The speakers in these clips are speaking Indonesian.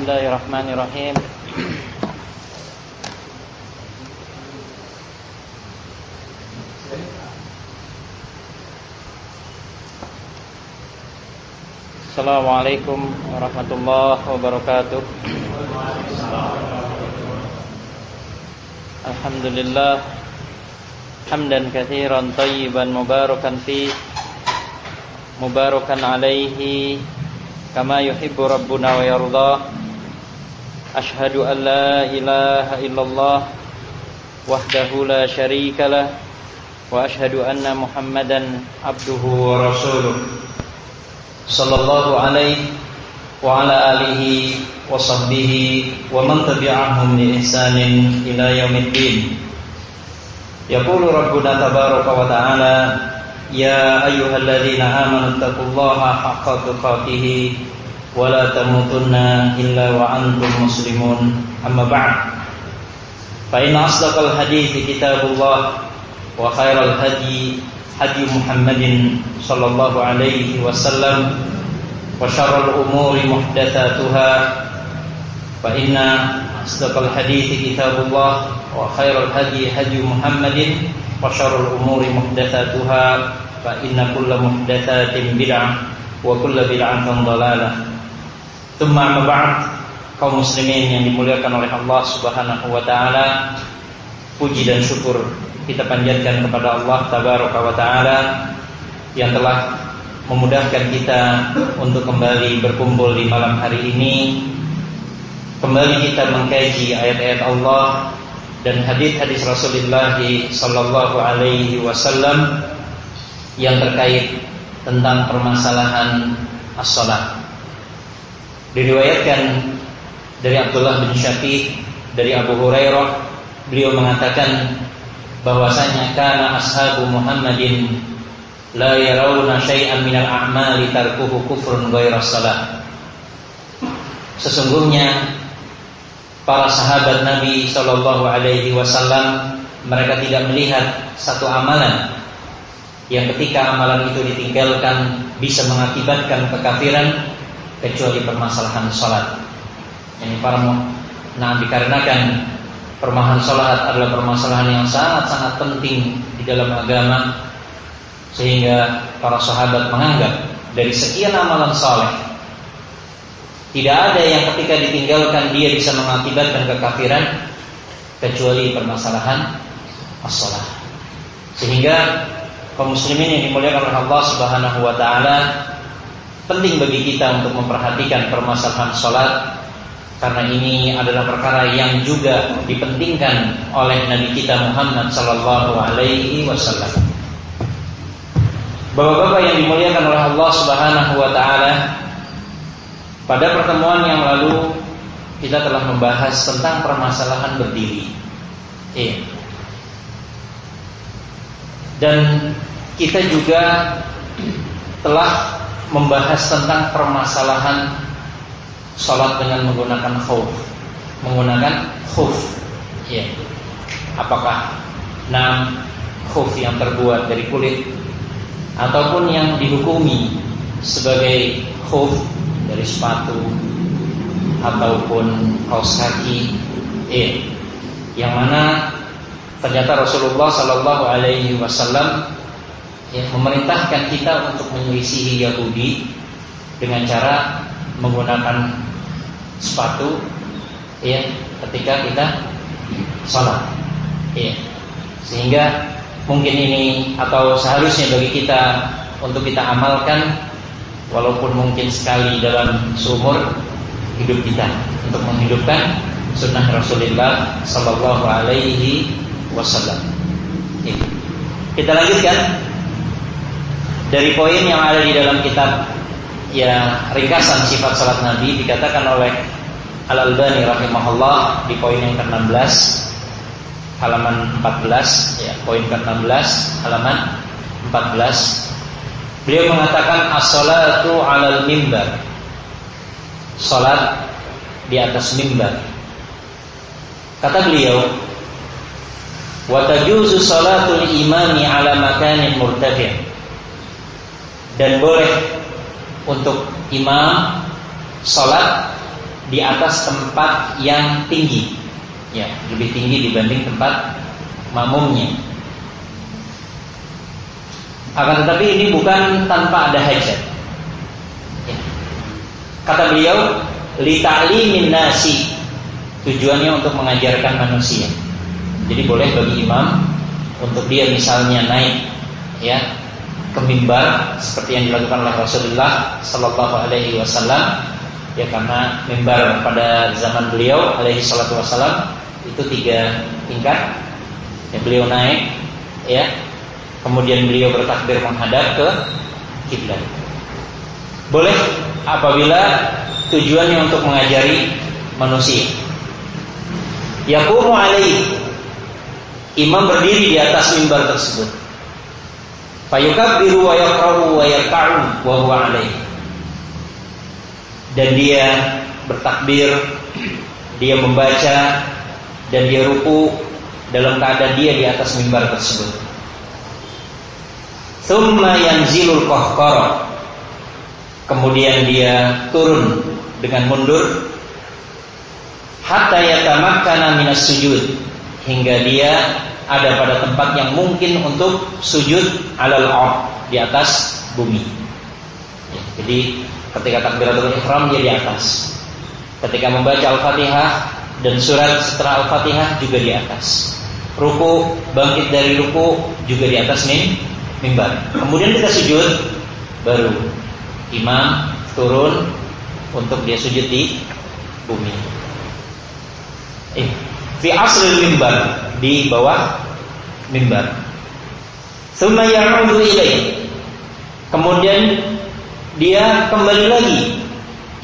Bismillahirrahmanirrahim. Assalamualaikum warahmatullahi wabarakatuh. Alhamdulillah Hamdan kathiran tayyiban mubarakan fi Mubarakan alaihi Kama yuhibbu rabbuna wa yardah Ashadu an la ilaha illallah Wahdahu la sharika lah Wa ashadu anna muhammadan abduhu wa rasuluh Sallallahu alaihi wa ala alihi wa sahbihi Wa man tabi'ahum ni ihsanin ila yaumiddin Yaqulu Rabbuna tabaraka wa ta'ala Ya ayuhal ladhina amanu taqullaha haqqa tuqatihi ولا تموتن إلا وأنتم مسلمون. أما بعد فإن أصدق الحديث كتاب الله وخير الهدي هدي محمد صلى الله عليه وسلم وشر الأمور محدثاتها فإن أصدق الحديث كتاب الله وخير الهدي هدي محمد وشر الأمور محدثاتها فإن كل محدثات بدعة وكل بدعة ضلالة. Tumma ba'd kaum muslimin yang dimuliakan oleh Allah Subhanahu wa taala. Puji dan syukur kita panjatkan kepada Allah tabaraka wa taala yang telah memudahkan kita untuk kembali berkumpul di malam hari ini. Kembali kita mengkaji ayat-ayat Allah dan hadis-hadis Rasulullah sallallahu alaihi wasallam yang terkait tentang permasalahan as-salat. Diriwayatkan dari Abdullah bin Syafiq dari Abu Hurairah beliau mengatakan bahwasanya karena ashabu Muhammadin la yarawna syai'an minal a'mali tarkuhu kufrun ghairas salat. Sesungguhnya para sahabat Nabi Shallallahu alaihi wasallam mereka tidak melihat satu amalan yang ketika amalan itu ditinggalkan bisa mengakibatkan kekafiran kecuali permasalahan sholat. Ini para nah dikarenakan permasalahan sholat adalah permasalahan yang sangat-sangat penting di dalam agama sehingga para sahabat menganggap dari sekian amalan soleh tidak ada yang ketika ditinggalkan dia bisa mengakibatkan kekafiran kecuali permasalahan as-salat. Sehingga kaum muslimin yang dimuliakan oleh Allah Subhanahu wa taala penting bagi kita untuk memperhatikan permasalahan sholat karena ini adalah perkara yang juga dipentingkan oleh Nabi kita Muhammad Sallallahu Alaihi Wasallam. Bapak-bapak yang dimuliakan oleh Allah Subhanahu Wa Taala, pada pertemuan yang lalu kita telah membahas tentang permasalahan berdiri. Iya. Dan kita juga telah membahas tentang permasalahan sholat dengan menggunakan khuf, menggunakan khuf, ya. Apakah enam khuf yang terbuat dari kulit ataupun yang dihukumi sebagai khuf dari sepatu ataupun kaos kaki, ya. Yang mana ternyata Rasulullah Shallallahu Alaihi Wasallam ya, memerintahkan kita untuk menyelisihi Yahudi dengan cara menggunakan sepatu ya ketika kita sholat. Ya sehingga mungkin ini atau seharusnya bagi kita untuk kita amalkan walaupun mungkin sekali dalam seumur hidup kita untuk menghidupkan sunnah Rasulullah Sallallahu Alaihi Wasallam. Kita lanjutkan dari poin yang ada di dalam kitab ya ringkasan sifat salat Nabi dikatakan oleh Al Albani rahimahullah di poin yang ke-16 halaman 14 ya poin ke-16 halaman 14 beliau mengatakan as-salatu 'alal mimbar. Salat di atas mimbar. Kata beliau wa tajuzu salatul imami 'ala makanin murtafi' dan boleh untuk imam salat di atas tempat yang tinggi. Ya lebih tinggi dibanding tempat makmumnya. Akan tetapi ini bukan tanpa ada hajat. Ya. kata beliau li ta'limin nasi. Tujuannya untuk mengajarkan manusia. Jadi boleh bagi imam untuk dia misalnya naik ya ke mimbar seperti yang dilakukan oleh Rasulullah Sallallahu Alaihi Wasallam. Ya karena mimbar pada zaman beliau alaihi salatu wasallam itu tiga tingkat. Ya beliau naik ya. Kemudian beliau bertakbir menghadap ke kiblat. Boleh apabila tujuannya untuk mengajari manusia. Yaqumu alaihi. Imam berdiri di atas mimbar tersebut Fayukabbiru wa yaqra'u wa wa huwa alaihi. Dan dia bertakbir, dia membaca dan dia ruku dalam keadaan dia di atas mimbar tersebut. Thumma yanzilul qahqara. Kemudian dia turun dengan mundur hatta yatamakkana minas sujud hingga dia ada pada tempat yang mungkin untuk sujud alal ard di atas bumi. Jadi ketika takbiratul ihram dia di atas. Ketika membaca Al-Fatihah dan surat setelah Al-Fatihah juga di atas. Ruku bangkit dari ruku juga di atas mim, mimbar. Kemudian kita sujud baru imam turun untuk dia sujud di bumi. Eh, fi asril mimbar di bawah mimbar. Kemudian dia kembali lagi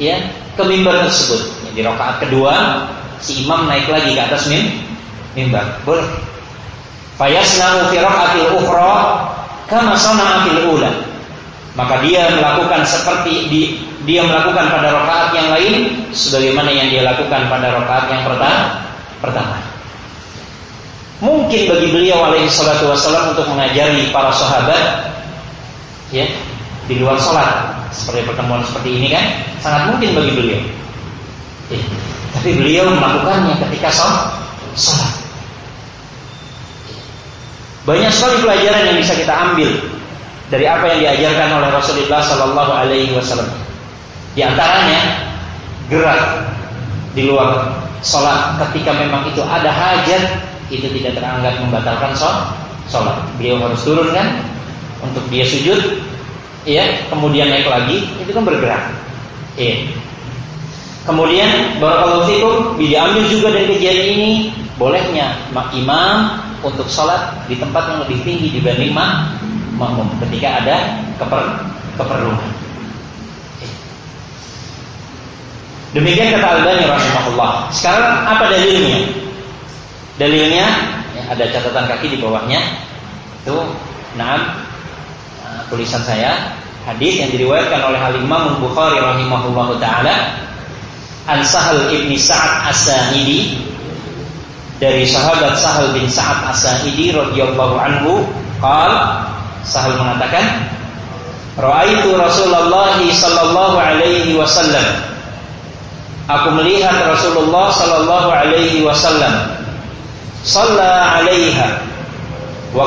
ya ke mimbar tersebut. Di rakaat kedua si imam naik lagi ke atas mim mimbar. Boleh. Fayasna'u fi raka'atil ukhra kama sana'a fil ula. Maka dia melakukan seperti di, dia melakukan pada rakaat yang lain sebagaimana yang dia lakukan pada rakaat yang pertama. Pertama. Mungkin bagi beliau alaihi salatu wassalam untuk mengajari para sahabat ya di luar sholat seperti pertemuan seperti ini kan sangat mungkin bagi beliau. Ya, tapi beliau melakukannya ketika sholat. Banyak sekali pelajaran yang bisa kita ambil dari apa yang diajarkan oleh Rasulullah Sallallahu Alaihi Wasallam. Di antaranya gerak di luar sholat ketika memang itu ada hajat itu tidak teranggap membatalkan sholat. Beliau harus turun kan untuk dia sujud, ya, kemudian naik lagi, itu kan bergerak. Ya. Kemudian barakallahu fikum diambil juga dari kejadian ini bolehnya imam untuk sholat di tempat yang lebih tinggi dibanding makmum ketika ada keper, keperluan. Demikian kata Al-Bani rahimahullah. Sekarang apa dalilnya? Dalilnya ya, ada catatan kaki di bawahnya. Itu enam uh, tulisan saya. Hadis yang diriwayatkan oleh Al Imam Bukhari rahimahullahu taala. An Sahal ibni Sa'ad As-Sa'idi. Dari sahabat Sahal bin Sa'ad As-Sa'idi radhiyallahu anhu qal Sahal mengatakan Ra'aitu Rasulullah sallallahu alaihi wasallam. Aku melihat Rasulullah sallallahu alaihi wasallam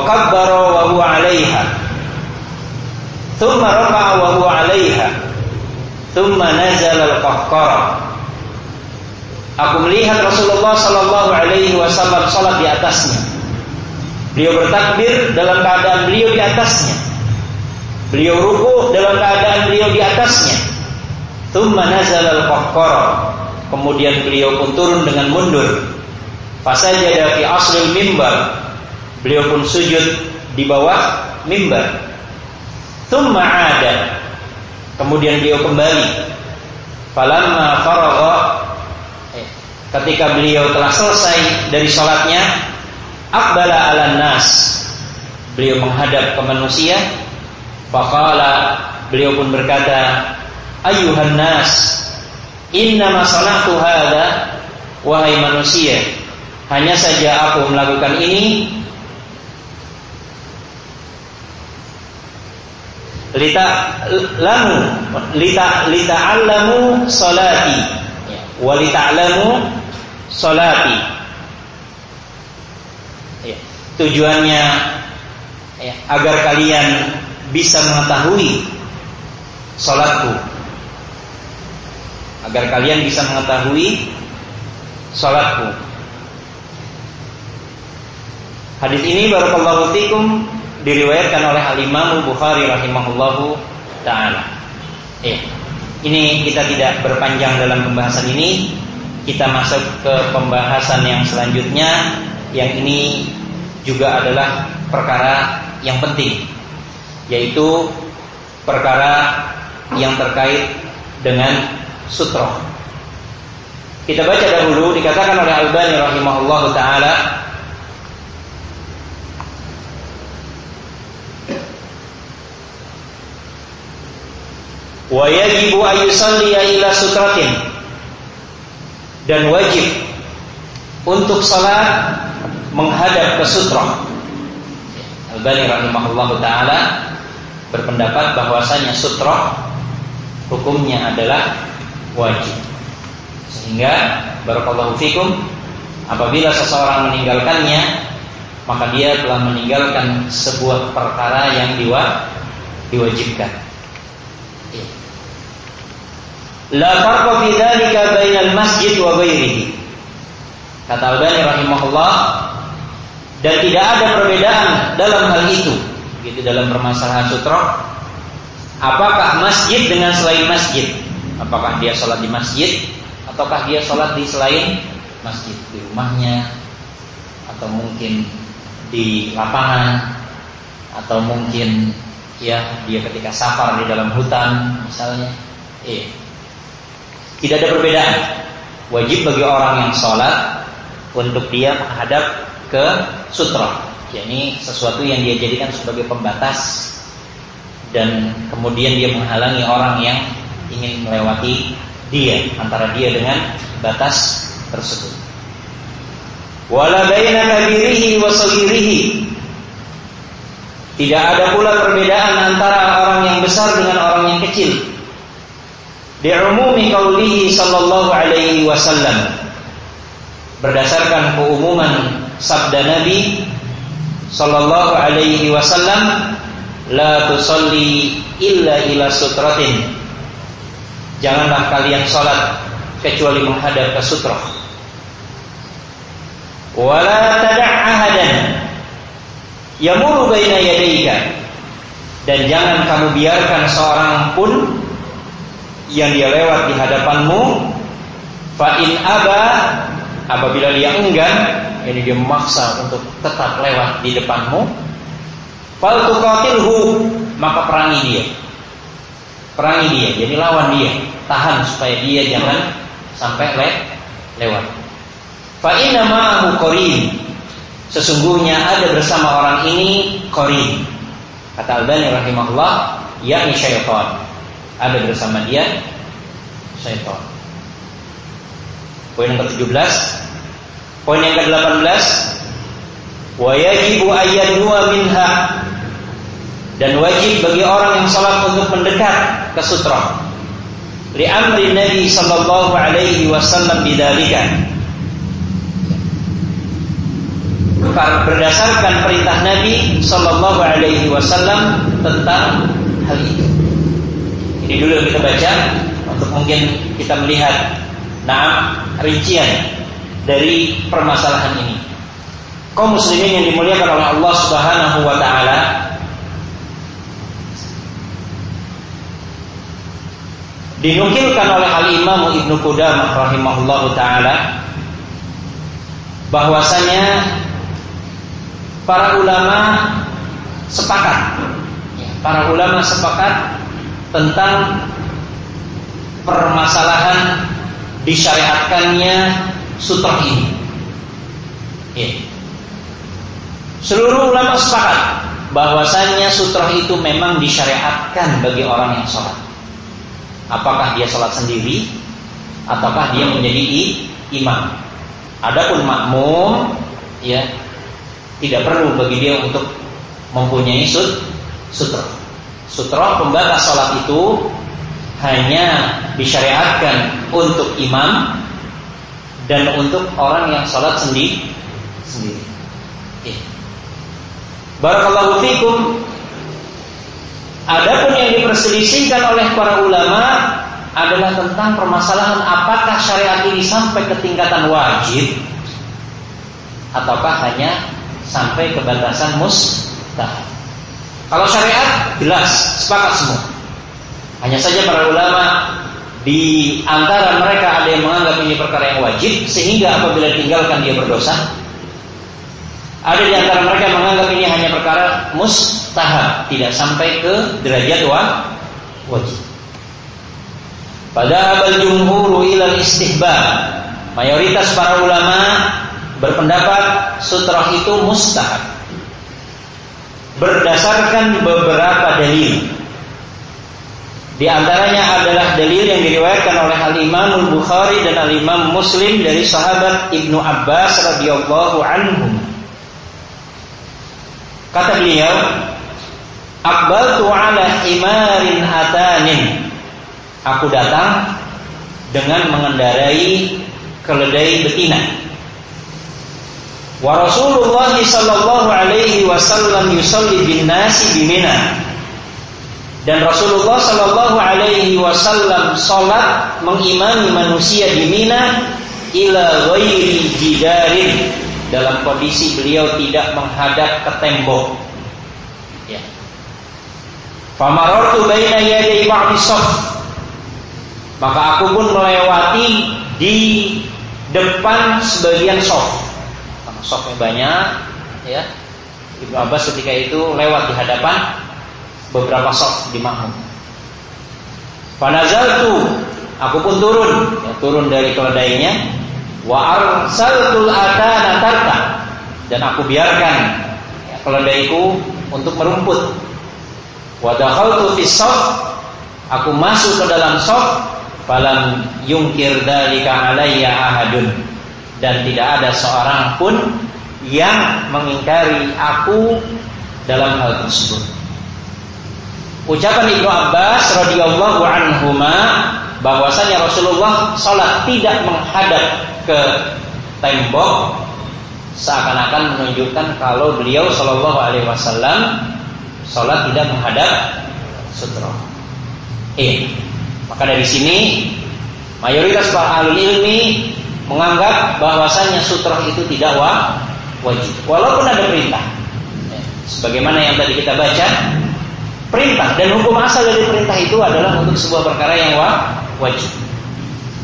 Kabbara wa huwa 'alaiha thumma rafa'a wa huwa 'alaiha thumma nazala al-qahqara Aku melihat Rasulullah sallallahu alaihi wasallam salat di atasnya. Beliau bertakbir dalam keadaan beliau di atasnya. Beliau ruku dalam keadaan beliau di atasnya. Thumma nazala al-qahqara. Kemudian beliau pun turun dengan mundur. Fasajada fi aslil mimbar. Beliau pun sujud di bawah mimbar. Thumma ada. Kemudian beliau kembali. Falamma faragha eh, ketika beliau telah selesai dari sholatnya, akbala ala nas. Beliau menghadap ke manusia. Faqala beliau pun berkata, Ayuhan nas, inna masalahtu hadha, wahai manusia, hanya saja aku melakukan ini lita lamu lita lita alamu salati. Wa alamu salati. Ya. tujuannya ya, agar kalian bisa mengetahui salatku. Agar kalian bisa mengetahui salatku hadis ini barakallahu fikum diriwayatkan oleh Al-Imam Bukhari rahimahullahu taala. Eh, ini kita tidak berpanjang dalam pembahasan ini. Kita masuk ke pembahasan yang selanjutnya yang ini juga adalah perkara yang penting yaitu perkara yang terkait dengan sutra. Kita baca dahulu dikatakan oleh Al-Bani rahimahullahu taala wa yajibu ayusalliya ila sutratin dan wajib untuk salat menghadap ke sutra. Al-Bani rahimahullah taala berpendapat bahwasanya sutra hukumnya adalah wajib. Sehingga barakallahu fikum apabila seseorang meninggalkannya maka dia telah meninggalkan sebuah perkara yang diwajibkan La farqa fi dzalika bainal masjid wa ghairihi. Kata Al-Bani rahimahullah dan tidak ada perbedaan dalam hal itu. Gitu dalam permasalahan sutra. Apakah masjid dengan selain masjid? Apakah dia sholat di masjid ataukah dia sholat di selain masjid di rumahnya atau mungkin di lapangan atau mungkin ya dia ketika safar di dalam hutan misalnya. Eh, tidak ada perbedaan. Wajib bagi orang yang sholat untuk dia menghadap ke sutra. yakni sesuatu yang dia jadikan sebagai pembatas dan kemudian dia menghalangi orang yang ingin melewati dia antara dia dengan batas tersebut. Wala kabirihi wa Tidak ada pula perbedaan antara orang yang besar dengan orang yang kecil umumi qaulihi sallallahu alaihi wasallam. Berdasarkan keumuman sabda Nabi sallallahu alaihi wasallam la tusalli illa ila sutratin. Janganlah kalian salat kecuali menghadap ke sutra wala tada' ahadan yamuru baina yadayka. Dan jangan kamu biarkan seorang pun yang dia lewat di hadapanmu fa in aba apabila dia enggan ini dia memaksa untuk tetap lewat di depanmu fal tuqatilhu maka perangi dia. Perangi dia jadi lawan dia tahan supaya dia jangan sampai le lewat. Fa inna ma'ahu qarin sesungguhnya ada bersama orang ini qarin kata Al-Bani rahimahullah yakni syaitan ada bersama dia syaitan. Poin yang ke-17 Poin yang ke-18 Wa yajibu dua minha. Dan wajib bagi orang yang salat untuk mendekat ke sutra. Li amri Nabi sallallahu alaihi wasallam bidzalika. Berdasarkan perintah Nabi sallallahu alaihi wasallam tentang hal itu. Dulu yang kita baca untuk mungkin kita melihat nah rincian dari permasalahan ini. Kaum muslimin yang dimuliakan oleh Allah Subhanahu wa taala dinukilkan oleh Al Imam Ibnu Qudamah rahimahullahu taala bahwasanya para ulama sepakat ya, para ulama sepakat tentang permasalahan disyariatkannya sutra ini. Ya. Seluruh ulama sepakat bahwasannya sutra itu memang disyariatkan bagi orang yang sholat. Apakah dia sholat sendiri ataukah dia menjadi imam. Adapun makmum ya tidak perlu bagi dia untuk mempunyai sut sutra. Sutra pembatas sholat itu hanya disyariatkan untuk imam dan untuk orang yang sholat sendiri. sendiri. Ya. Barakallahu fikum. Adapun yang diperselisihkan oleh para ulama adalah tentang permasalahan apakah syariat ini sampai ke tingkatan wajib ataukah hanya sampai ke batasan mustahab. Kalau syariat jelas sepakat semua. Hanya saja para ulama di antara mereka ada yang menganggap ini perkara yang wajib sehingga apabila tinggalkan dia berdosa. Ada di antara mereka yang menganggap ini hanya perkara mustahab, tidak sampai ke derajat wajib. Pada abal jumhur ilal istihbab. Mayoritas para ulama berpendapat sutrah itu mustahab berdasarkan beberapa dalil. Di antaranya adalah dalil yang diriwayatkan oleh Al Imam Bukhari dan Al Imam Muslim dari sahabat Ibnu Abbas radhiyallahu anhu. Kata beliau, "Aqbaltu ala himarin atanin." Aku datang dengan mengendarai keledai betina. Wa Rasulullah sallallahu alaihi wasallam yusalli bin nasi bimina. Dan Rasulullah sallallahu alaihi wasallam salat mengimami manusia di Mina ila ghairi jidarin dalam kondisi beliau tidak menghadap ke tembok. Ya. Famarartu baina yaday ba'di Maka aku pun melewati di depan sebagian soft sofnya banyak ya. Ibnu Abbas ketika itu lewat di hadapan beberapa sof di makmum. Fanazaltu aku pun turun ya, turun dari keledainya. Wa arsaltul atana tarta dan aku biarkan ya, keledaiku untuk merumput. Wa dakhaltu fi aku masuk ke dalam sof falam yungkir dalika alayya ahadun dan tidak ada seorang pun yang mengingkari aku dalam hal tersebut. Ucapan Ibnu Abbas radhiyallahu anhuma bahwasanya Rasulullah salat tidak menghadap ke tembok seakan-akan menunjukkan kalau beliau Shallallahu Alaihi Wasallam salat tidak menghadap sutra. Eh, maka dari sini mayoritas para ahli ilmi menganggap bahwasannya sutra itu tidak wajib. Walaupun ada perintah. Sebagaimana yang tadi kita baca perintah. Dan hukum asal dari perintah itu adalah untuk sebuah perkara yang wajib.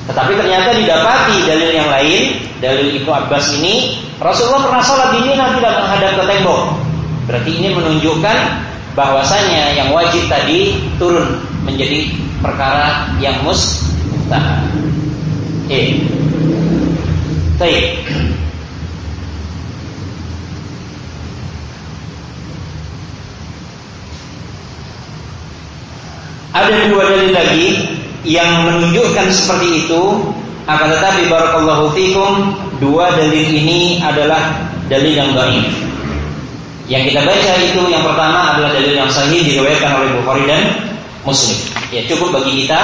Tetapi ternyata didapati dalil yang lain dalil Ibnu Abbas ini Rasulullah pernah sholat di Mina tidak menghadap ke tembok. Berarti ini menunjukkan bahwasanya yang wajib tadi turun menjadi perkara yang mustahab. Eh. Baik. Ada dua dalil lagi yang menunjukkan seperti itu. Akan tetapi barakallahu fikum, dua dalil ini adalah dalil yang baik. Yang kita baca itu yang pertama adalah dalil yang sahih diriwayatkan oleh Bukhari dan Muslim. Ya cukup bagi kita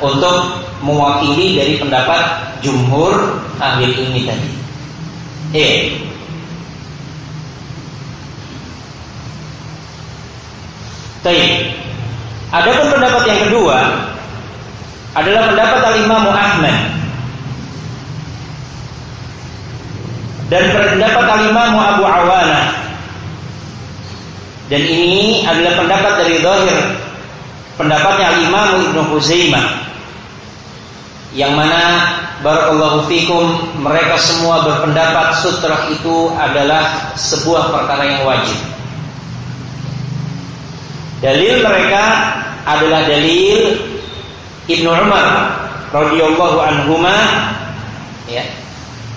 untuk mewakili dari pendapat jumhur ahli ilmi tadi. E. Baik. Adapun pendapat yang kedua adalah pendapat Al-Imam Ahmad dan pendapat Al-Imam Abu Awana. Dan ini adalah pendapat dari Zahir pendapatnya Al-Imam Ibnu Huzaimah yang mana barakallahu fikum mereka semua berpendapat sutra itu adalah sebuah perkara yang wajib. Dalil mereka adalah dalil Ibnu Umar radhiyallahu anhuma ya.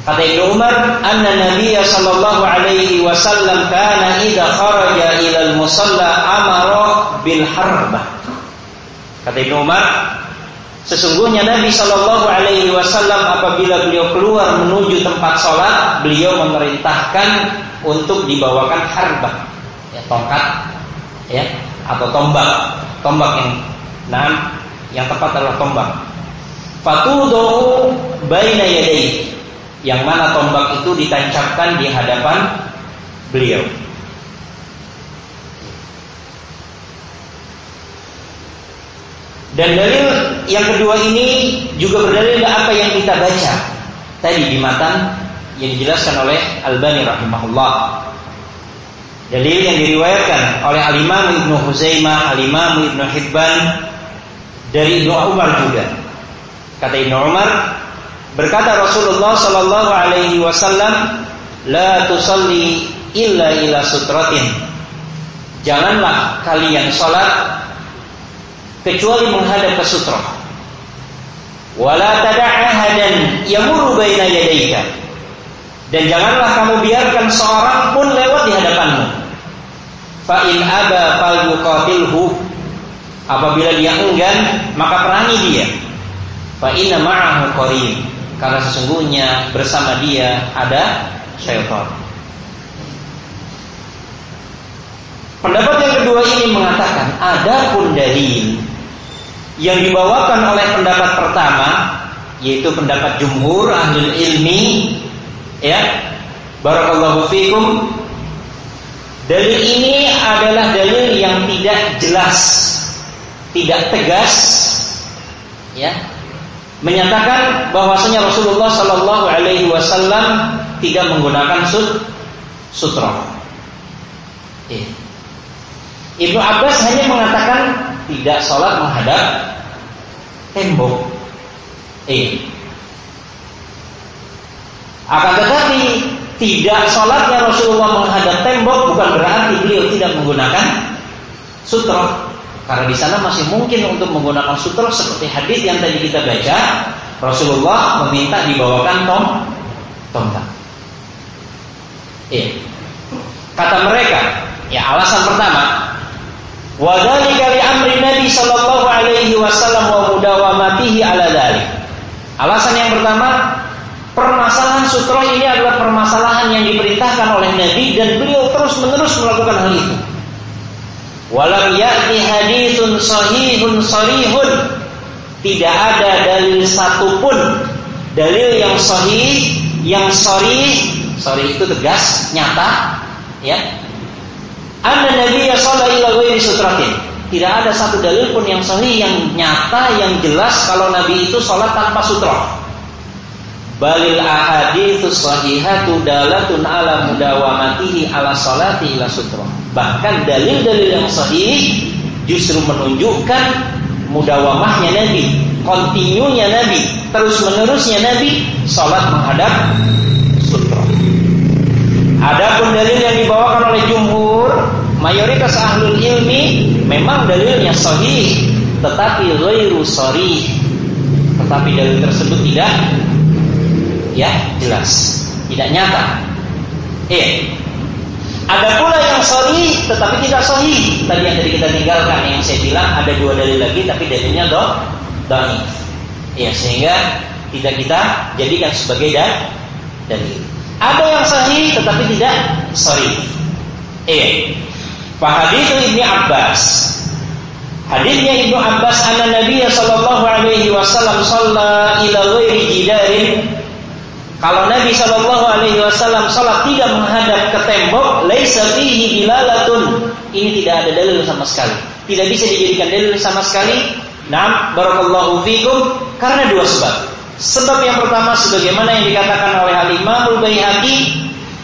Kata Ibnu Umar, "Anna Nabiy sallallahu alaihi wasallam kana idza kharaja ila al-musalla amara bil harbah." Kata Ibnu Umar, sesungguhnya Nabi sallallahu alaihi wasallam apabila beliau keluar menuju tempat sholat, beliau memerintahkan untuk dibawakan harbah, ya tongkat, ya atau tombak, tombak yang nah, yang tepat adalah tombak. Fatudu baina yadayhi yang mana tombak itu ditancapkan di hadapan beliau. Dan dalil yang kedua ini juga berdalil apa yang kita baca tadi di matan yang dijelaskan oleh Albani rahimahullah. Dalil yang diriwayatkan oleh Al-Imam Ibnu Huzaimah, Al-Imam Ibnu Hibban dari Ibnu Umar juga. Kata Ibnu Umar, berkata Rasulullah sallallahu alaihi wasallam, "La tusalli illa ila sutratin." Janganlah kalian salat kecuali menghadap ke sutra. Wala tada'ahadan yamuru baina yadayka dan janganlah kamu biarkan seorang pun lewat di hadapanmu. Fa in aba fal yuqatilhu. Apabila dia enggan, maka perangi dia. Fa inna ma'ahu qarin. Karena sesungguhnya bersama dia ada syaitan. Pendapat yang kedua ini mengatakan ada pun dalil yang dibawakan oleh pendapat pertama yaitu pendapat jumhur ahli ilmi Ya. Barakallahu fikum. Dalil ini adalah dalil yang tidak jelas, tidak tegas, ya, menyatakan bahwasanya Rasulullah Shallallahu Alaihi Wasallam tidak menggunakan sut sutra. Ya. Ibnu Abbas hanya mengatakan tidak sholat menghadap tembok. Eh, akan tetapi tidak sholatnya Rasulullah menghadap tembok bukan berarti beliau tidak menggunakan sutra. Karena di sana masih mungkin untuk menggunakan sutra seperti hadis yang tadi kita baca. Rasulullah meminta dibawakan tom tongkat. Iya. Kata mereka, ya alasan pertama, wadhalika Nabi sallallahu alaihi wasallam wa mudawamatihi ala dhalik. Alasan yang pertama, Permasalahan sutra ini adalah permasalahan yang diperintahkan oleh Nabi dan beliau terus-menerus melakukan hal itu. Walam ya'ti hadithun sahihun sarihun. Tidak ada dalil satupun dalil yang sahih, yang sorry, sorry itu tegas, nyata, ya. Anda Nabi ya sallallahu alaihi sutratin. Tidak ada satu dalil pun yang sahih, yang nyata, yang jelas kalau Nabi itu sholat tanpa sutra. Balil ahaditsu sahihatu dalatun ala mudawamatihi ala salati ila sutra. Bahkan dalil-dalil yang sahih justru menunjukkan mudawamahnya Nabi, kontinunya Nabi, terus-menerusnya Nabi salat menghadap sutra. Adapun dalil yang dibawakan oleh jumhur, mayoritas ahlul ilmi memang dalilnya sahih, tetapi ghairu sharih. Tetapi dalil tersebut tidak ya jelas, tidak nyata. Eh, ada pula yang sahih tetapi tidak sahih. Tadi yang tadi kita tinggalkan yang saya bilang ada dua dalil lagi tapi dalilnya do dhaif. Ya, sehingga tidak kita jadikan sebagai dal dalil. Ada yang sahih tetapi tidak sahih. Eh, Fahadithu Ibni Abbas Hadisnya Ibnu Abbas anna Nabi sallallahu alaihi wasallam shalla ila ghairi jidarin kalau Nabi Shallallahu Alaihi Wasallam sholat tidak menghadap ke tembok, laisa fihi bilalatun. Ini tidak ada dalil sama sekali. tidak bisa dijadikan dalil sama sekali. Nah, barakallahu fikum karena dua sebab. Sebab yang pertama sebagaimana yang dikatakan oleh Al-Imam Al-Baihaqi,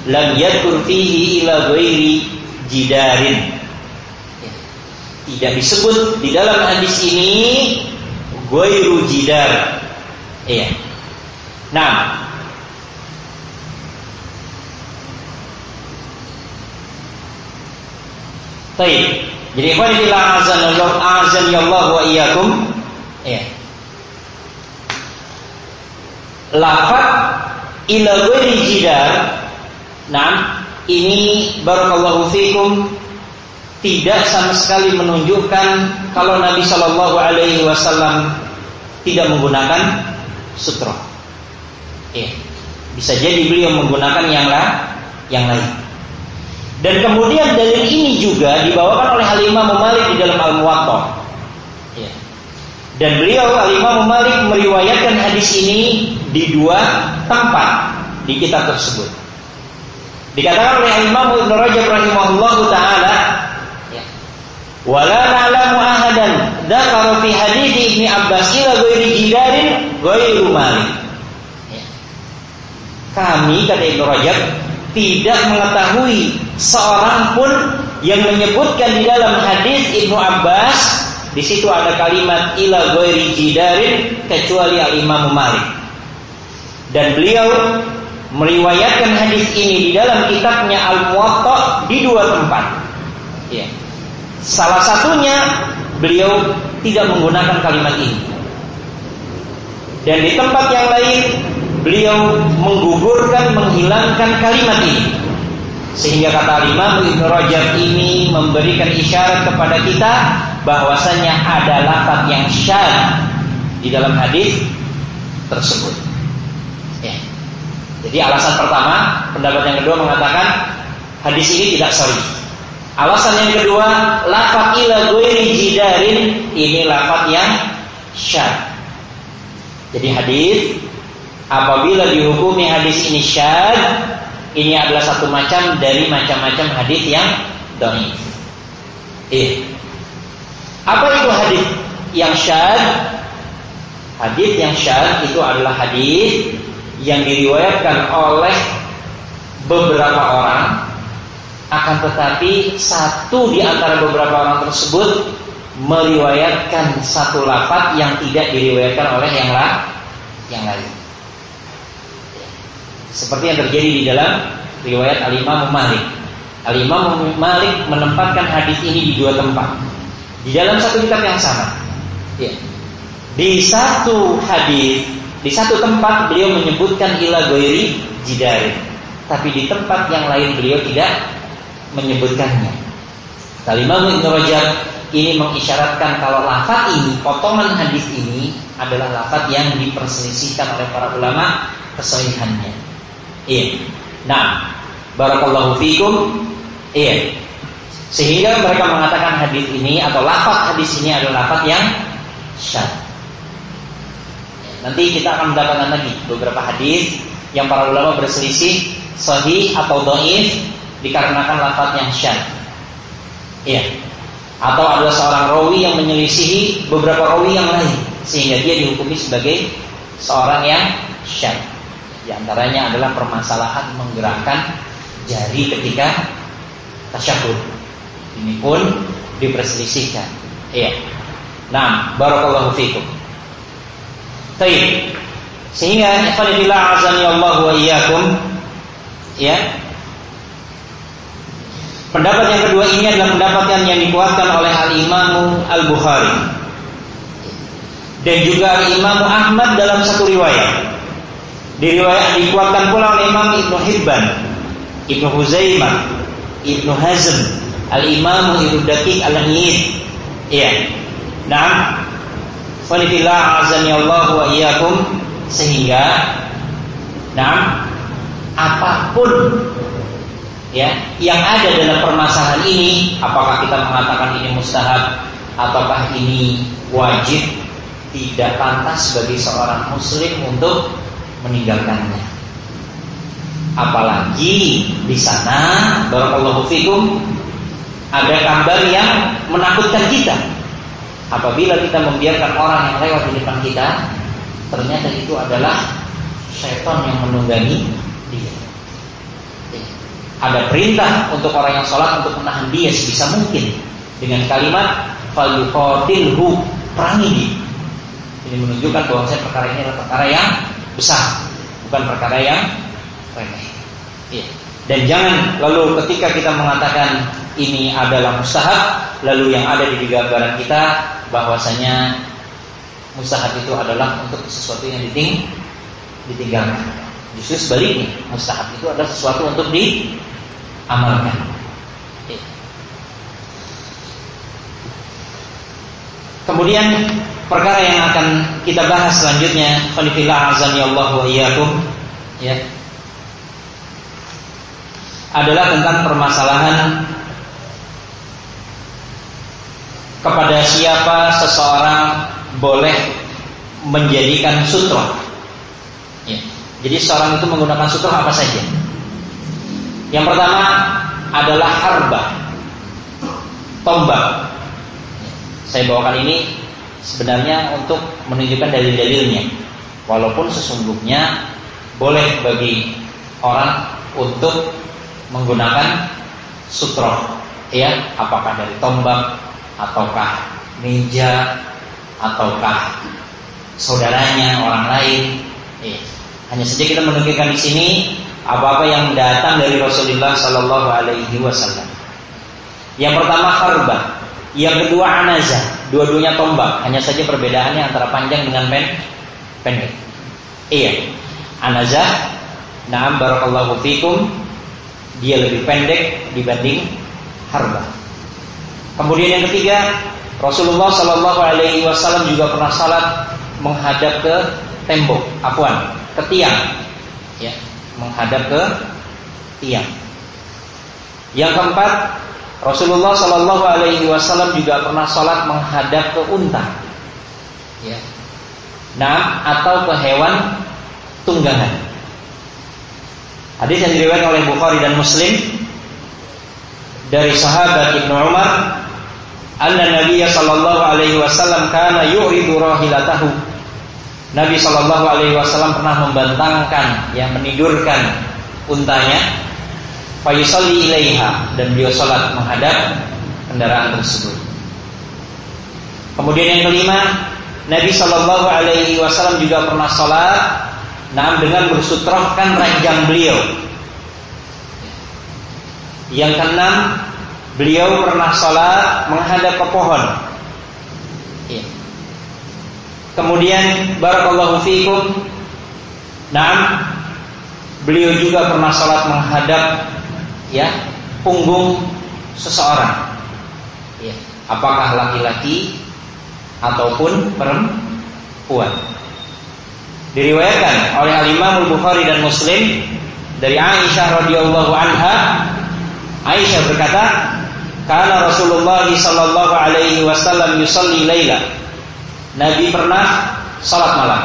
lam yadkur fihi ila ghairi jidarin. Tidak disebut di dalam hadis ini ghairu jidar. Iya. Nah, Baik. Jadi ikhwan fillah azanallahu azan ya Allah wa iyyakum. Ya. Lafaz ila ghairi jidar. Nah, ini barakallahu fikum tidak sama sekali menunjukkan kalau Nabi Shallallahu Alaihi Wasallam tidak menggunakan sutra. Ya. Bisa jadi beliau menggunakan yang lain, yang lain. Dan kemudian dalil ini juga dibawakan oleh Al-Imam Malik di dalam Al-Muwatta. Ya. Dan beliau Al-Imam Malik meriwayatkan hadis ini di dua tempat di kitab tersebut. Dikatakan oleh Imam Ibnu Rajab rahimahullah taala ya. Wala na'lamu ahadan dzakara fi hadits Ibnu Abbas ila ghairi jidarin ghairu Malik. Ya. Kami kata Ibnu Rajab tidak mengetahui seorang pun yang menyebutkan di dalam hadis Ibnu Abbas di situ ada kalimat ila ghairi jidarin kecuali Al Imam Malik. Dan beliau meriwayatkan hadis ini di dalam kitabnya Al Muwatta di dua tempat. Ya. Salah satunya beliau tidak menggunakan kalimat ini. Dan di tempat yang lain beliau menggugurkan, menghilangkan kalimat ini. Sehingga kata Imam Ibn Rajab ini memberikan isyarat kepada kita bahwasanya ada lafaz yang syad di dalam hadis tersebut. Jadi alasan pertama, pendapat yang kedua mengatakan hadis ini tidak sorry. Alasan yang kedua, lafaz ila ghairi jidarin ini lafaz yang syad. Jadi hadis Apabila dihukumi hadis ini syad, ini adalah satu macam dari macam-macam hadis yang dhaif. Eh. Apa itu hadis yang syad? Hadis yang syad itu adalah hadis yang diriwayatkan oleh beberapa orang akan tetapi satu di antara beberapa orang tersebut meriwayatkan satu lafaz yang tidak diriwayatkan oleh yang lain yang lain. Seperti yang terjadi di dalam riwayat Al-Imam Malik. Al-Imam Malik menempatkan hadis ini di dua tempat. Di dalam satu kitab yang sama. Ya. Di satu hadis, di satu tempat beliau menyebutkan ila goiri jidari. Tapi di tempat yang lain beliau tidak menyebutkannya. Al-Imam Ibn Rajab ini mengisyaratkan kalau lafaz ini, potongan hadis ini adalah lafaz yang diperselisihkan oleh para ulama kesahihannya. Iya. Nah, barakallahu fikum. Iya. Sehingga mereka mengatakan hadis ini atau lafaz hadis ini adalah lafaz yang syad. Nanti kita akan mendapatkan lagi beberapa hadis yang para ulama berselisih sahih atau dhaif dikarenakan lafaz yang syad. Iya. Atau ada seorang rawi yang menyelisihi beberapa rawi yang lain sehingga dia dihukumi sebagai seorang yang syad. Di antaranya adalah permasalahan menggerakkan jari ketika tasyahud. Ini pun diperselisihkan. Iya. Nah, barakallahu fikum. Baik. Sehingga ikhwanillah azani Allah wa iyyakum ya. Pendapat yang kedua ini adalah pendapat yang dikuatkan oleh Al-Imam Al-Bukhari dan juga Al-Imam Ahmad dalam satu riwayat. Diriwayat dikuatkan pula oleh Imam Ibnu Hibban, Ibnu Huzaimah, Ibnu Hazm, Al Imam Ibnu Daqiq Al Niyid. Iya. Nah, Falillah azani Allah wa iyyakum sehingga nah apa pun ya yang ada dalam permasalahan ini apakah kita mengatakan ini mustahab ataukah ini wajib tidak pantas bagi seorang muslim untuk meninggalkannya. Apalagi di sana barakallahu fikum ada kabar yang menakutkan kita. Apabila kita membiarkan orang yang lewat di depan kita, ternyata itu adalah setan yang menunggangi dia. Ada perintah untuk orang yang sholat untuk menahan dia sebisa mungkin dengan kalimat falyuqatilhu perangi. Ini menunjukkan bahwa saya perkara ini adalah perkara yang besar, bukan perkara yang remeh. Iya. Dan jangan lalu ketika kita mengatakan ini adalah mustahab, lalu yang ada di gambaran kita bahwasanya mustahab itu adalah untuk sesuatu yang diting ditinggalkan. Justru sebaliknya, mustahab itu adalah sesuatu untuk diamalkan. Iya. Kemudian perkara yang akan kita bahas selanjutnya, Khalifillah azan ya Allah wa iyyakum, ya. Adalah tentang permasalahan kepada siapa seseorang boleh menjadikan sutra. Ya. Jadi seorang itu menggunakan sutra apa saja? Yang pertama adalah harba, tombak saya bawakan ini sebenarnya untuk menunjukkan dalil-dalilnya. Walaupun sesungguhnya boleh bagi orang untuk menggunakan sutroh, ya, apakah dari tombak ataukah meja ataukah saudaranya orang lain. Ya. Hanya saja kita menunjukkan di sini apa-apa yang datang dari Rasulullah Sallallahu Alaihi Wasallam. Yang pertama harba, yang kedua anaza, dua-duanya tombak, hanya saja perbedaannya antara panjang dengan pen pendek. Iya. Anaza, na'am barakallahu fikum, dia lebih pendek dibanding harba. Kemudian yang ketiga, Rasulullah Shallallahu Alaihi Wasallam juga pernah salat menghadap ke tembok, apuan, ke tiang, ya, menghadap ke tiang. Yang keempat, Rasulullah Shallallahu Alaihi Wasallam juga pernah sholat menghadap ke unta, ya. nah atau ke hewan tunggangan. Hadis yang diriwayatkan oleh Bukhari dan Muslim dari sahabat Ibnu Umar, anna Nabi Shallallahu Alaihi Wasallam kana yuridu rahilatahu. Nabi Shallallahu Alaihi Wasallam pernah membantangkan, yang menidurkan untanya fayusalli ilaiha dan beliau salat menghadap kendaraan tersebut. Kemudian yang kelima, Nabi Shallallahu Alaihi Wasallam juga pernah salat, nah dengan bersutrohkan ranjang beliau. Yang keenam, beliau pernah salat menghadap ke pohon. Ya. Kemudian barakallahu fiikum. Nah, beliau juga pernah salat menghadap ya punggung seseorang. Ya, apakah laki-laki ataupun perempuan. Diriwayatkan oleh Al Imam Bukhari dan Muslim dari Aisyah radhiyallahu anha Aisyah berkata karena Rasulullah sallallahu alaihi wasallam yusalli laila Nabi pernah salat malam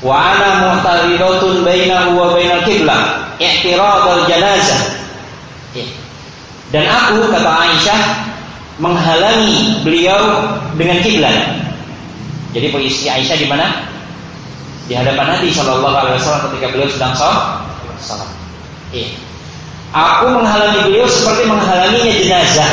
wa ana mu'taridatun bainahu wa bainal qiblah i'tiradul janazah Ya. Dan aku kata Aisyah menghalangi beliau dengan kiblat. Jadi posisi Aisyah di mana? Di hadapan Nabi Shallallahu Alaihi Wasallam ketika beliau sedang sholat. Iya. Aku menghalangi beliau seperti menghalanginya jenazah.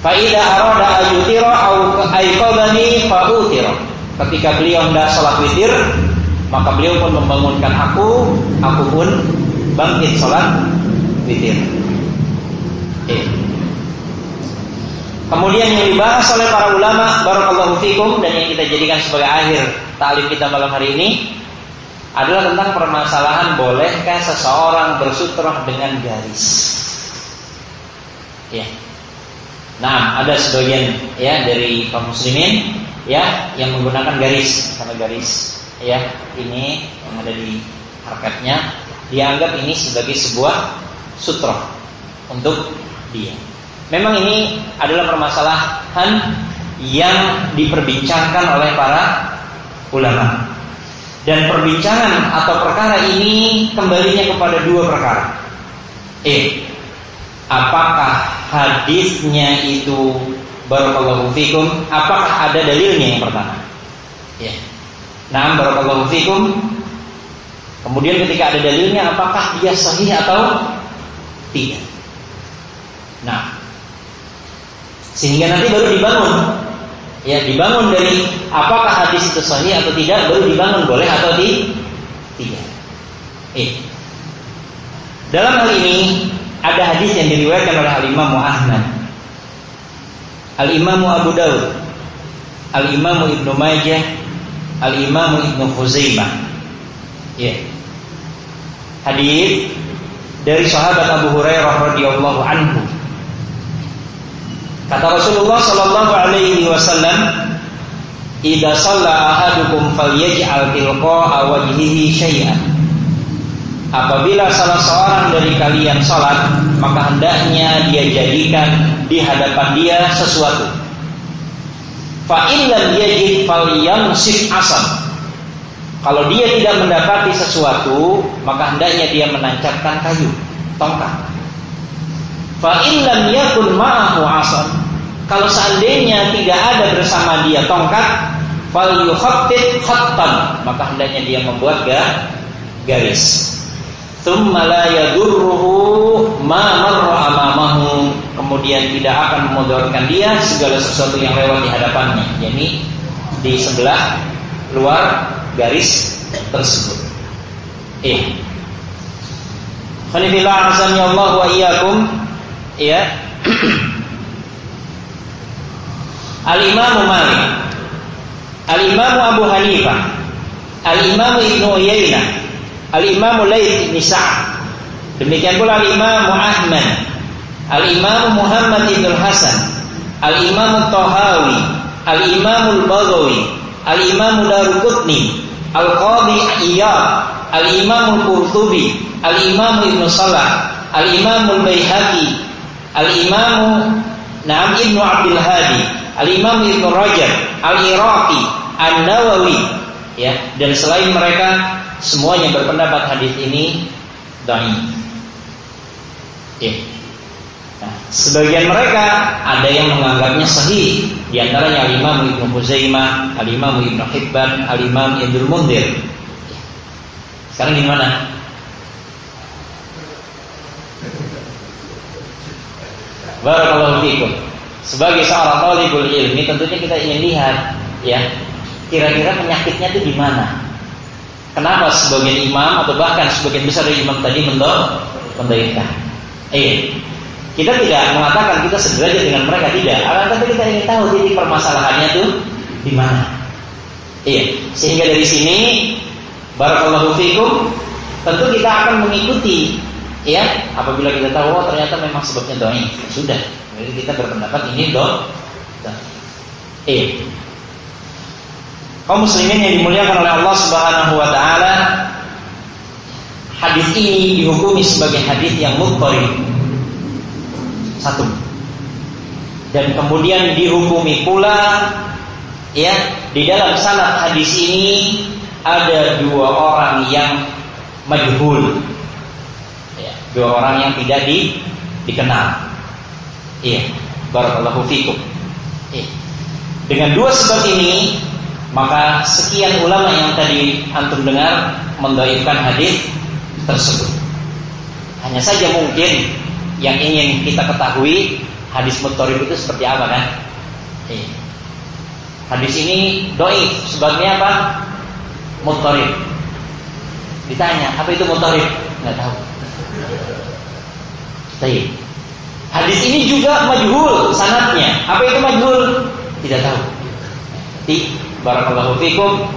Faida arada ayutiro au aiqadani fautiro. Ketika beliau hendak sholat witir, maka beliau pun membangunkan aku, aku pun bangkit sholat witir. Eh. Kemudian yang dibahas oleh para ulama barakallahu fikum dan yang kita jadikan sebagai akhir talim kita malam hari ini adalah tentang permasalahan bolehkah seseorang bersutrah dengan garis. Ya. Nah, ada sebagian ya dari kaum muslimin ya yang menggunakan garis karena garis ya ini yang ada di harkatnya dianggap ini sebagai sebuah sutra untuk dia. Memang ini adalah permasalahan yang diperbincangkan oleh para ulama. Dan perbincangan atau perkara ini kembalinya kepada dua perkara. E. apakah hadisnya itu barakallahu fikum? Apakah ada dalilnya yang pertama? Ya. Nah barakallahu fikum. Kemudian ketika ada dalilnya apakah dia sahih atau tidak? Nah sehingga nanti baru dibangun ya dibangun dari apakah hadis itu sahih atau tidak baru dibangun boleh atau di, tidak eh dalam hal ini ada hadis yang diriwayatkan oleh Al Imam Ahmad, Al Imam Abu Dawud, Al Imam Ibnu Majah, Al Imam Ibnu Khuzaimah. Ya. Hadis dari sahabat Abu Hurairah radhiyallahu anhu. Kata Rasulullah sallallahu alaihi wasallam, "Idza shalla ahadukum falyaj'al tilqa'a wajhihi syai'an." Apabila salah seorang dari kalian sholat Maka hendaknya dia jadikan Di hadapan dia sesuatu. Fa'illam yajid falyansif asam. Kalau dia tidak mendapati sesuatu Maka hendaknya dia menancapkan kayu Tongkat Fa'illam yakun ma'ahu asam Kalau seandainya tidak ada bersama dia tongkat Fal yukhattid khattan Maka hendaknya dia membuat garis Thumma la yadurruhu ma marra amamahu. Kemudian tidak akan memudaratkan dia segala sesuatu yang lewat di hadapannya. yakni di sebelah luar garis tersebut. Eh. Khanifillah azani Allah wa iyyakum. Ya. Al-Imam Malik. Al-Imam Abu Hanifah. Al-Imam Ibnu Uyainah. Al-Imam Laith bin Sa'ad. Demikian pula Al-Imam Ahmad, Al-Imam Muhammad bin Hasan, Al-Imam Tahawi, Al-Imam Al-Baghawi, Al-Imam Daruqutni, Al-Qadhi Iyad, Al-Imam Al-Qurtubi, Al-Imam Ibn Salah, Al-Imam Al-Baihaqi, Al-Imam Naam Ibnu Abdul Hadi, Al-Imam Ibnu Rajab, Al-Iraqi, An-Nawawi, ya, dan selain mereka semuanya berpendapat hadis ini dhaif. Ya. Nah, sebagian mereka ada yang menganggapnya sahih, di antaranya Al-Imam Ibnu Huzaimah, Al-Imam Ibnu Hibban, Al-Imam Ibnu Mundir. Sekarang gimana? Barakallahu fikum. Sebagai seorang talibul ilmi tentunya kita ingin lihat ya, kira-kira penyakitnya itu di mana? Kenapa sebagian imam atau bahkan sebagian besar dari imam tadi mendor mendoakan? Eh, kita tidak mengatakan kita sederajat dengan mereka tidak. Akan tapi kita ingin tahu titik permasalahannya tuh di mana. Iya, sehingga dari sini barakallahu fikum tentu kita akan mengikuti ya apabila kita tahu oh, ternyata memang sebabnya doa sudah. Jadi kita berpendapat ini doa iya. Kaum muslimin yang dimuliakan oleh Allah Subhanahu wa taala hadis ini dihukumi sebagai hadis yang mutqari satu. Dan kemudian dihukumi pula ya di dalam sanad hadis ini ada dua orang yang majhul. ya, dua orang yang tidak di, dikenal iya barakallahu fikum iya. dengan dua sebab ini maka sekian ulama yang tadi antum dengar mendoifkan hadis tersebut. Hanya saja mungkin yang ingin kita ketahui hadis mutorib itu seperti apa kan? Eh. Hadis ini doif sebabnya apa? Mutorib. Ditanya apa itu mutorib? Nggak tahu. Tapi hadis ini juga majhul sanatnya. Apa itu majhul? Tidak tahu. Barakallahu fikum.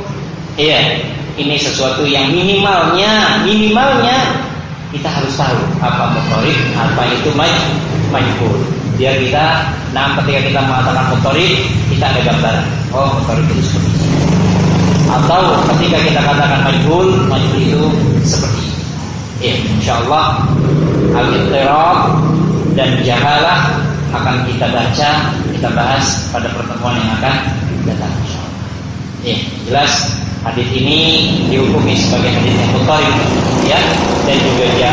Iya, ini sesuatu yang minimalnya, minimalnya kita harus tahu apa motorik, apa itu maj majhul. Biar kita, nah ketika kita mengatakan motorik, kita ada gambaran. Oh, motorik itu seperti ini. Atau ketika kita katakan majhul, majhul itu seperti. Ya, insyaallah al-ittirab dan jahalah akan kita baca, kita bahas pada pertemuan yang akan datang. Ya, jelas hadis ini dihukumi sebagai hadis yang mutarif ya dan juga dia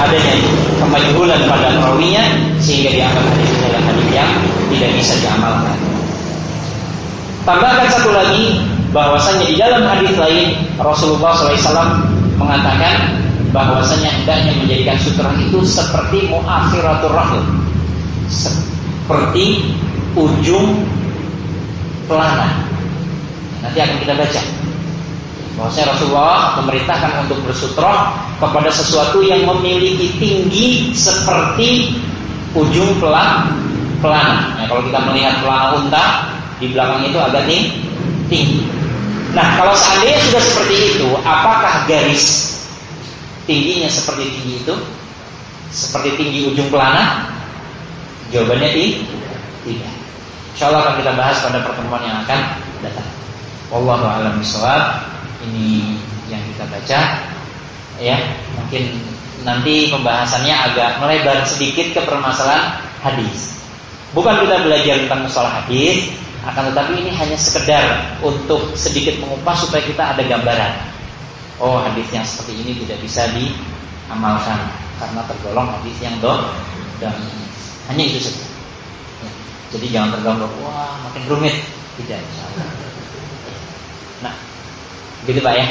adanya kemajulan pada perawinya sehingga dianggap hadis adalah hadis yang tidak bisa diamalkan. Tambahkan satu lagi bahwasanya di dalam hadis lain Rasulullah SAW mengatakan bahwasanya hendaknya menjadikan sutra itu seperti muakhiratul rahim seperti ujung pelana nanti akan kita baca bahwasanya Rasulullah memerintahkan untuk bersutra kepada sesuatu yang memiliki tinggi seperti ujung pelan pelana. Ya, kalau kita melihat pelana unta di belakang itu agak tinggi. Nah, kalau seandainya sudah seperti itu, apakah garis tingginya seperti tinggi itu? Seperti tinggi ujung pelana? Jawabannya tidak. Insya Allah akan kita bahas pada pertemuan yang akan datang. Wallahu a'lam bishawab. Ini yang kita baca. Ya, mungkin nanti pembahasannya agak melebar sedikit ke permasalahan hadis. Bukan kita belajar tentang masalah hadis, akan tetapi ini hanya sekedar untuk sedikit mengupas supaya kita ada gambaran oh hadis yang seperti ini tidak bisa diamalkan karena tergolong hadis yang do dan hanya itu saja. Ya. Jadi jangan tergolong wah makin rumit tidak insyaallah. Nah, gitu pak ya,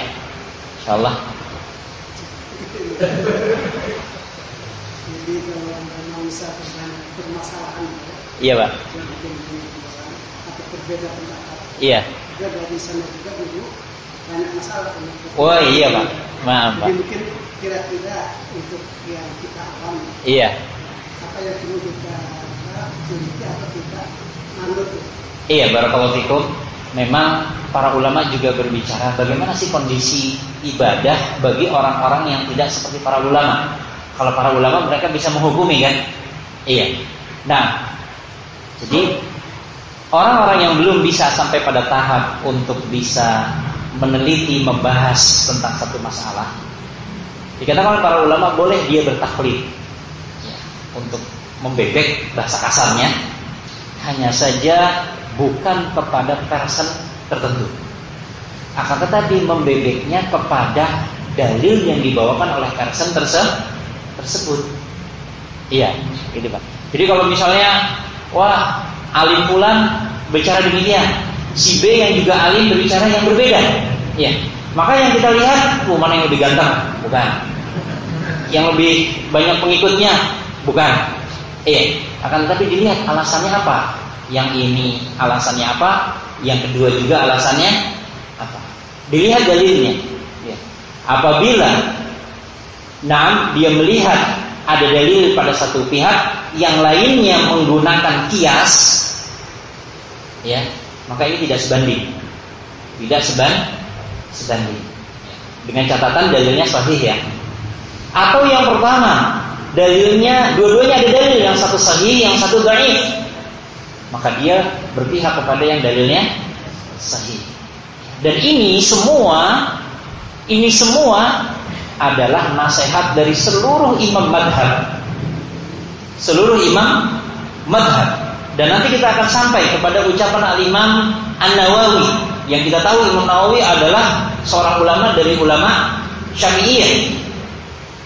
insyaallah. Jadi kalau permasalahan Iya pak. Atau berbeda pendapat. Iya. Juga dari sana juga dulu banyak masalah Oh iya pak, maaf pak. mungkin kira-kira untuk yang kita alami. Iya. Apa yang perlu kita curiga atau kita manut? Iya, barakallahu fikum. Memang para ulama juga berbicara bagaimana sih kondisi ibadah bagi orang-orang yang tidak seperti para ulama. Kalau para ulama mereka bisa menghukumi kan? Iya. Nah, jadi orang-orang yang belum bisa sampai pada tahap untuk bisa meneliti, membahas tentang satu masalah. Dikatakan para ulama boleh dia bertaklid ya, untuk membebek bahasa kasarnya, hanya saja bukan kepada person tertentu. Akan tetapi membebeknya kepada dalil yang dibawakan oleh person tersebut. Iya, gitu Pak. Jadi kalau misalnya, wah alim pulang bicara demikian, si B yang juga alim berbicara yang berbeda. Ya. Maka yang kita lihat, oh, mana yang lebih ganteng? Bukan. Yang lebih banyak pengikutnya? Bukan. Eh, akan tetapi dilihat alasannya apa? Yang ini alasannya apa? Yang kedua juga alasannya apa? Dilihat dalilnya. Ya. Apabila Nah, dia melihat ada dalil pada satu pihak, yang lainnya menggunakan kias, ya, maka ini tidak sebanding. Tidak seban sebanding. Dengan catatan dalilnya sahih ya. Atau yang pertama, dalilnya dua-duanya ada dalil, yang satu sahih, yang satu dhaif. Maka dia berpihak kepada yang dalilnya sahih. Dan ini semua ini semua adalah nasihat dari seluruh imam madhab. Seluruh imam madhab. Dan nanti kita akan sampai kepada ucapan Al-Imam An-Nawawi yang kita tahu Imam Nawawi adalah seorang ulama dari ulama Syafi'iyah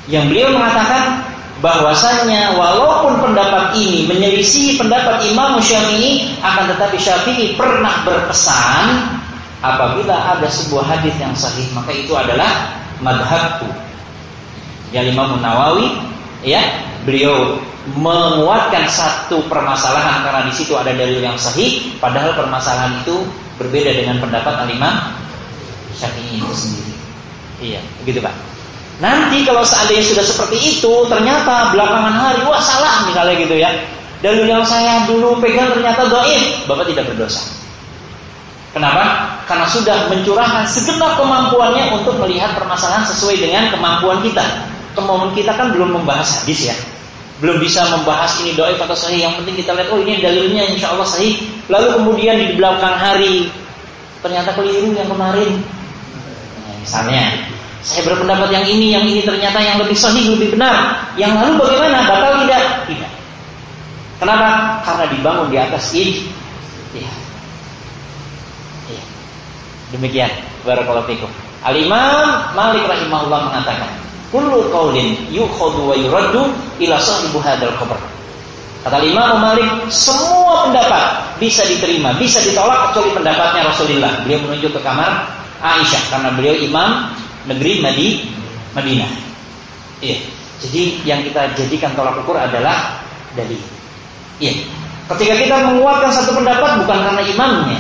yang beliau mengatakan bahwasanya walaupun pendapat ini menyelisih pendapat Imam Syafi'i akan tetapi Syafi'i pernah berpesan apabila ada sebuah hadis yang sahih maka itu adalah madhabku. Ya Imam Nawawi ya beliau menguatkan satu permasalahan karena di situ ada dalil yang sahih, padahal permasalahan itu berbeda dengan pendapat alimah Syafi'i itu sendiri. Iya, begitu Pak. Nanti kalau seandainya sudah seperti itu, ternyata belakangan hari wah salah misalnya gitu ya. Dalil yang saya dulu pegang ternyata doif, Bapak tidak berdosa. Kenapa? Karena sudah mencurahkan segenap kemampuannya untuk melihat permasalahan sesuai dengan kemampuan kita. Kemampuan kita kan belum membahas hadis ya belum bisa membahas ini doa atau sahih. Yang penting kita lihat oh ini dalilnya insya Allah sahih. Lalu kemudian di belakang hari ternyata keliru yang kemarin. Nah, misalnya saya berpendapat yang ini, yang ini ternyata yang lebih sahih, lebih benar. Yang lalu bagaimana? Batal tidak? Tidak. Kenapa? Karena dibangun di atas ijtihad. Ya. Demikian. Barakallahu fikum. Al-Imam Malik rahimahullah mengatakan, "Kullu qaulin yukhadhu wa yuraddu ila sahibi hadzal qabr." Kata Imam Malik, semua pendapat bisa diterima, bisa ditolak kecuali pendapatnya Rasulullah. Beliau menunjuk ke kamar Aisyah karena beliau imam negeri Madi, Madinah. Iya. Jadi yang kita jadikan tolak ukur adalah dari Iya. Ketika kita menguatkan satu pendapat bukan karena imamnya.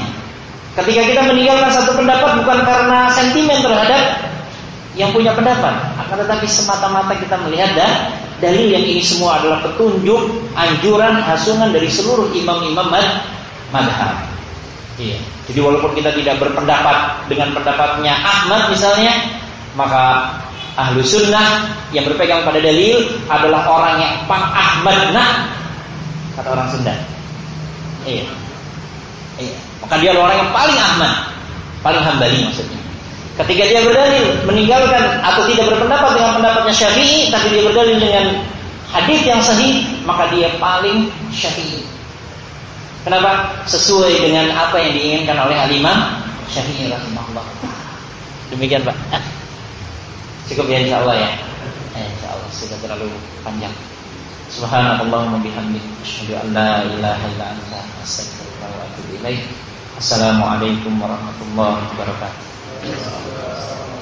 Ketika kita meninggalkan satu pendapat bukan karena sentimen terhadap yang punya pendapat, akan tetapi semata-mata kita melihat dan dalil yang ini semua adalah petunjuk, anjuran, hasungan dari seluruh imam-imam madhab. Iya. Jadi walaupun kita tidak berpendapat dengan pendapatnya Ahmad misalnya, maka ahlu sunnah yang berpegang pada dalil adalah orang yang pang Ahmad nah kata orang Sunda. Iya. Iya. Maka dia orang yang paling Ahmad, paling hambali maksudnya. Ketika dia berdalil meninggalkan atau tidak berpendapat dengan pendapatnya Syafi'i, tapi dia berdalil dengan hadis yang sahih, maka dia paling Syafi'i. Kenapa? Sesuai dengan apa yang diinginkan oleh Al-Imam Syafi'i rahimahullah. Demikian Pak. Cukup ya insya Allah ya. Eh, insya Allah sudah terlalu panjang. Subhanallahumma bihamdik asyhadu an la ilaha illa anta astaghfiruka wa atubu ilaik. Assalamualaikum warahmatullahi wabarakatuh. ああ。